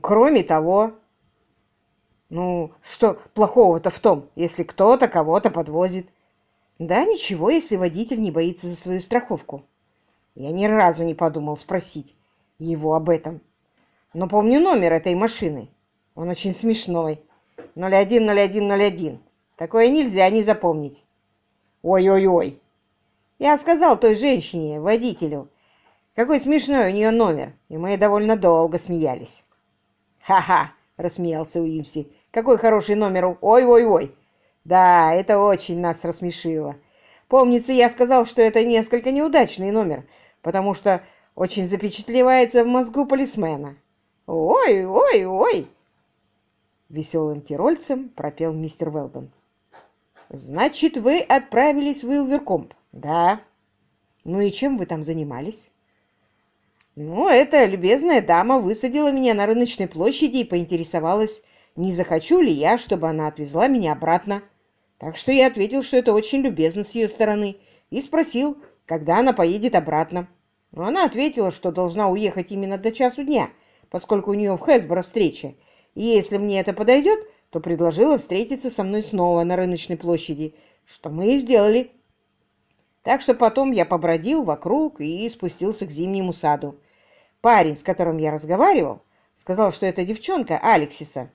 Кроме того... Ну, что плохого-то в том, если кто-то кого-то подвозит? Да ничего, если водитель не боится за свою страховку. Я ни разу не подумал спросить его об этом. Но помню номер этой машины. Он очень смешной. 010101. Такое нельзя не запомнить. Ой-ой-ой. Я сказал той женщине, водителю, какой смешной у нее номер, и мы довольно долго смеялись. «Ха-ха!» — рассмеялся Уимси. «Какой хороший номер! Ой-ой-ой!» «Да, это очень нас рассмешило. Помнится, я сказал, что это несколько неудачный номер, потому что очень запечатлевается в мозгу полисмена. Ой, ой, ой!» Веселым тирольцем пропел мистер Велдон. «Значит, вы отправились в Уилверкомп?» «Да». «Ну и чем вы там занимались?» «Ну, эта любезная дама высадила меня на рыночной площади и поинтересовалась, не захочу ли я, чтобы она отвезла меня обратно. Так что я ответил, что это очень любезно с ее стороны, и спросил, когда она поедет обратно. Но она ответила, что должна уехать именно до часу дня, поскольку у нее в Хэсборо встреча, и если мне это подойдет, то предложила встретиться со мной снова на рыночной площади, что мы и сделали. Так что потом я побродил вокруг и спустился к зимнему саду. Парень, с которым я разговаривал, сказал, что это девчонка Алексиса.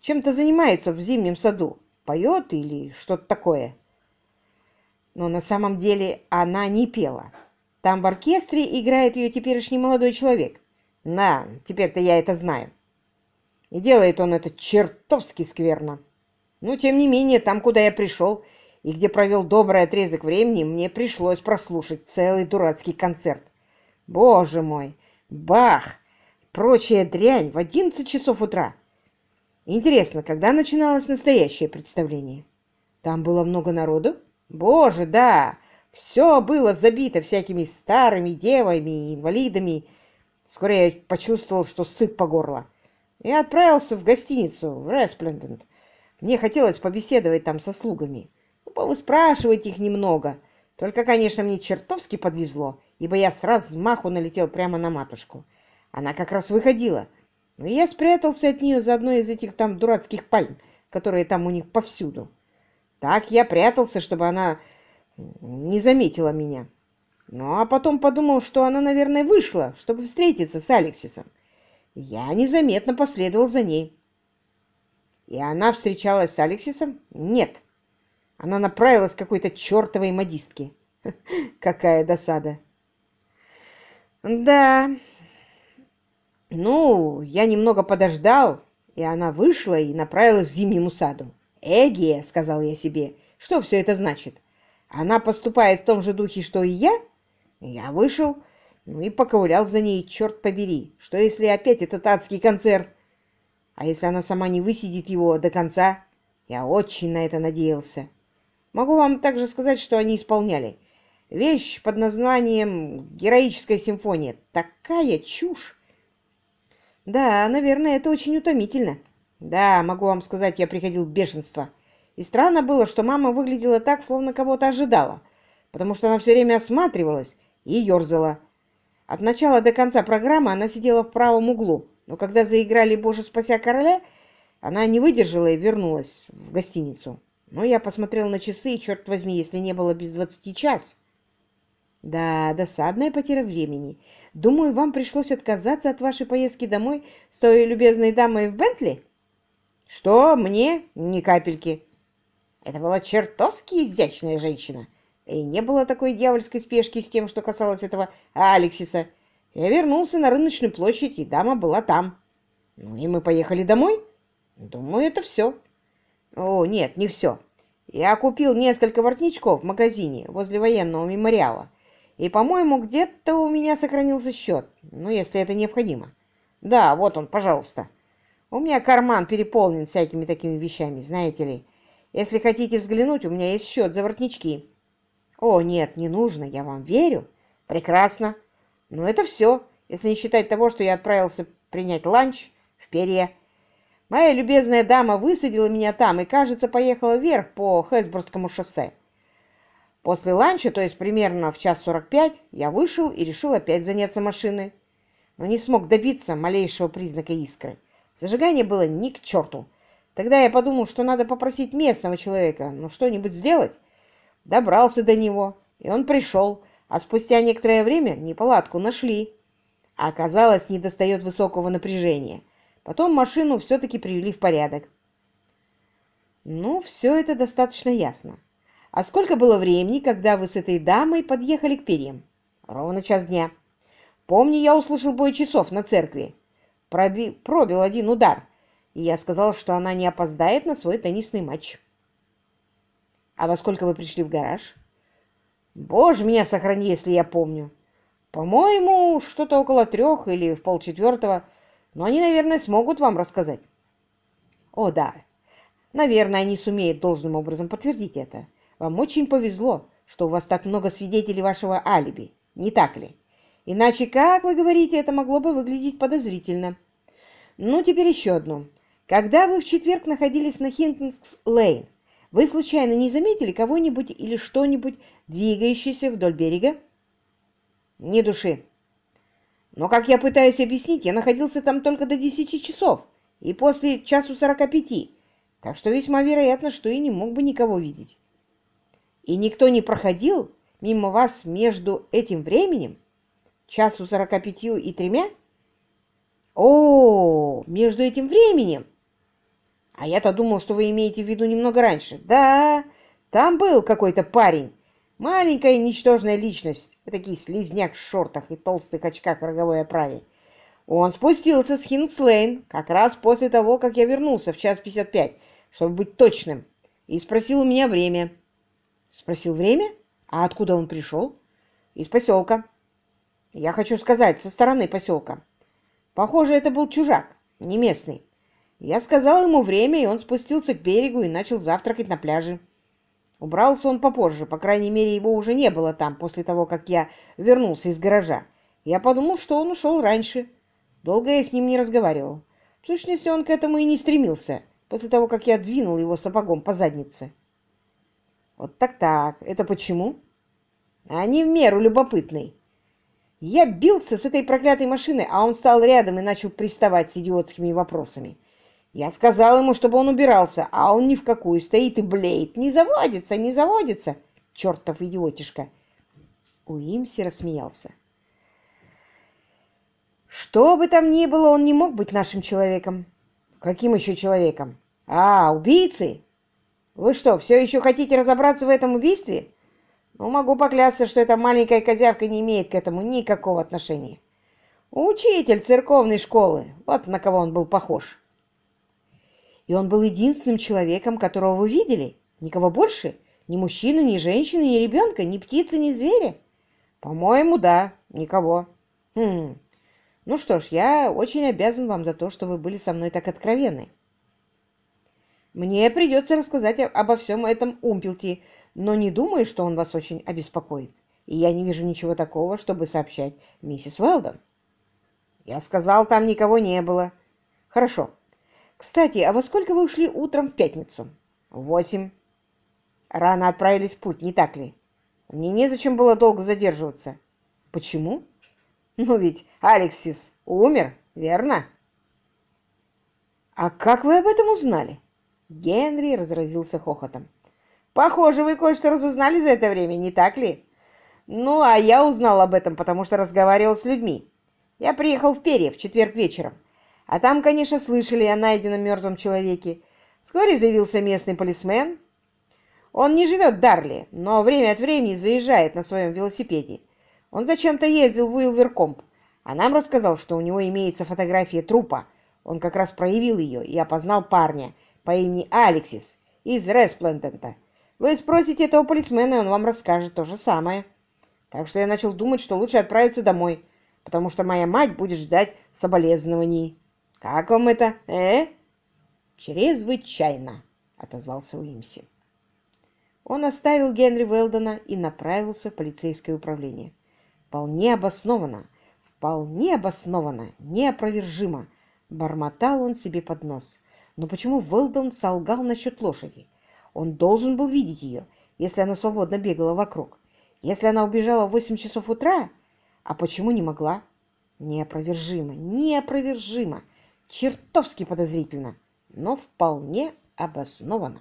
Чем-то занимается в зимнем саду, поет или что-то такое. Но на самом деле она не пела. Там в оркестре играет ее теперешний молодой человек. На, теперь-то я это знаю. И делает он это чертовски скверно. Но, тем не менее, там, куда я пришел, и где провел добрый отрезок времени, мне пришлось прослушать целый дурацкий концерт. Боже мой! Бах! Прочая дрянь в одиннадцать часов утра. Интересно, когда начиналось настоящее представление? Там было много народу? Боже, да! Все было забито всякими старыми девами и инвалидами. Вскоре я почувствовал, что сыт по горло. Я отправился в гостиницу в Респлендент. Мне хотелось побеседовать там со слугами. Ну, повыспрашивать их немного. Только, конечно, мне чертовски подвезло, ибо я с размаху налетел прямо на матушку. Она как раз выходила. Но я спрятался от нее за одной из этих там дурацких пальм, которые там у них повсюду. Так я прятался, чтобы она не заметила меня. Ну, а потом подумал, что она, наверное, вышла, чтобы встретиться с Алексисом. Я незаметно последовал за ней. И она встречалась с Алексисом? Нет. Она направилась к какой-то чертовой модистке. Какая досада. Да. Ну, я немного подождал, и она вышла и направилась к зимнему саду. «Эгия», — сказал я себе, — «что все это значит? Она поступает в том же духе, что и я?» Я вышел ну и поковылял за ней, черт побери. Что если опять этот адский концерт? А если она сама не высидит его до конца? Я очень на это надеялся. Могу вам также сказать, что они исполняли. Вещь под названием «Героическая симфония». Такая чушь! Да, наверное, это очень утомительно. Да, могу вам сказать, я приходил в бешенство. И странно было, что мама выглядела так, словно кого-то ожидала, потому что она все время осматривалась и ерзала. От начала до конца программы она сидела в правом углу, но когда заиграли «Боже, спася короля», она не выдержала и вернулась в гостиницу. Но я посмотрел на часы, и, черт возьми, если не было без двадцати час. Да, досадная потеря времени. Думаю, вам пришлось отказаться от вашей поездки домой с той любезной дамой в Бентли? Что, мне? Ни капельки. Это была чертовски изящная женщина. И не было такой дьявольской спешки с тем, что касалось этого Алексиса. Я вернулся на рыночную площадь, и дама была там. Ну и мы поехали домой. Думаю, это все. О, нет, не все. Я купил несколько воротничков в магазине возле военного мемориала. И, по-моему, где-то у меня сохранился счет. Ну, если это необходимо. Да, вот он, пожалуйста. У меня карман переполнен всякими такими вещами, знаете ли. Если хотите взглянуть, у меня есть счет за воротнички. О, нет, не нужно, я вам верю. Прекрасно. Но это все, если не считать того, что я отправился принять ланч в Перье. Моя любезная дама высадила меня там и, кажется, поехала вверх по Хэсбургскому шоссе. После ланча, то есть примерно в час сорок пять, я вышел и решил опять заняться машиной. но не смог добиться малейшего признака искры. Зажигание было ни к черту. Тогда я подумал, что надо попросить местного человека, ну, что-нибудь сделать. Добрался до него, и он пришел, а спустя некоторое время неполадку нашли. А оказалось, не достает высокого напряжения. Потом машину все-таки привели в порядок. Ну, все это достаточно ясно. А сколько было времени, когда вы с этой дамой подъехали к перьям? Ровно час дня. Помню, я услышал бой часов на церкви. Проби... Пробил один удар, и я сказал, что она не опоздает на свой теннисный матч. А во сколько вы пришли в гараж? Боже меня сохрани, если я помню. По-моему, что-то около трех или в полчетвертого, но они, наверное, смогут вам рассказать. О, да. Наверное, они сумеют должным образом подтвердить это. Вам очень повезло, что у вас так много свидетелей вашего алиби, не так ли? Иначе, как вы говорите, это могло бы выглядеть подозрительно. Ну, теперь еще одно. Когда вы в четверг находились на Хинтонс-Лейн, вы случайно не заметили кого-нибудь или что-нибудь, двигающееся вдоль берега? Ни души. Но, как я пытаюсь объяснить, я находился там только до 10 часов и после часу 45, так что весьма вероятно, что и не мог бы никого видеть. И никто не проходил мимо вас между этим временем, часу 45 и тремя? О, между этим временем! А я-то думал, что вы имеете в виду немного раньше. Да, там был какой-то парень. Маленькая ничтожная личность. Такий слизняк в шортах и толстых очках роговой оправе. Он спустился с Хинкслейн как раз после того, как я вернулся в час 55, чтобы быть точным, и спросил у меня время. Спросил время? А откуда он пришел? Из поселка. Я хочу сказать, со стороны поселка. Похоже, это был чужак, не местный. Я сказал ему время, и он спустился к берегу и начал завтракать на пляже. Убрался он попозже, по крайней мере, его уже не было там после того, как я вернулся из гаража. Я подумал, что он ушел раньше. Долго я с ним не разговаривал. В сущности, он к этому и не стремился, после того, как я двинул его сапогом по заднице. Вот так-так. Это почему? Они в меру любопытный. Я бился с этой проклятой машиной, а он стал рядом и начал приставать с идиотскими вопросами. Я сказал ему, чтобы он убирался, а он ни в какую стоит и блеет. Не заводится, не заводится. Чертов идиотишка. Уимси рассмеялся. Что бы там ни было, он не мог быть нашим человеком. Каким еще человеком? А, убийцей? Вы что, все еще хотите разобраться в этом убийстве? Ну, могу поклясться, что эта маленькая козявка не имеет к этому никакого отношения. Учитель церковной школы. Вот на кого он был похож. И он был единственным человеком, которого вы видели? Никого больше? Ни мужчины, ни женщины, ни ребенка, ни птицы, ни зверя? По-моему, да, никого. Хм. Ну что ж, я очень обязан вам за то, что вы были со мной так откровенны. Мне придется рассказать обо всем этом Умпелте, но не думаю, что он вас очень обеспокоит. И я не вижу ничего такого, чтобы сообщать миссис Уэлдон. Я сказал, там никого не было. Хорошо. Кстати, а во сколько вы ушли утром в пятницу? Восемь. Рано отправились в путь, не так ли? Мне незачем было долго задерживаться. Почему? Ну ведь Алексис умер, верно? А как вы об этом узнали? Генри разразился хохотом. Похоже, вы кое-что разузнали за это время, не так ли? Ну, а я узнал об этом, потому что разговаривал с людьми. Я приехал в Перье в четверг вечером. А там, конечно, слышали о найденном мертвом человеке. Вскоре заявился местный полисмен. Он не живет в Дарли, но время от времени заезжает на своем велосипеде. Он зачем-то ездил в Уилверкомп, а нам рассказал, что у него имеется фотография трупа. Он как раз проявил ее и опознал парня по имени Алексис из Респлендента. Вы спросите этого полисмена, и он вам расскажет то же самое. Так что я начал думать, что лучше отправиться домой, потому что моя мать будет ждать соболезнований. Как вам это, э? Чрезвычайно, отозвался Уимси. Он оставил Генри Уэлдона и направился в полицейское управление. Вполне обоснованно, вполне обоснованно, неопровержимо, бормотал он себе под нос. Но почему Уэлдон солгал насчет лошади? Он должен был видеть ее, если она свободно бегала вокруг. Если она убежала в восемь часов утра, а почему не могла? Неопровержимо, неопровержимо, чертовски подозрительно, но вполне обоснованно.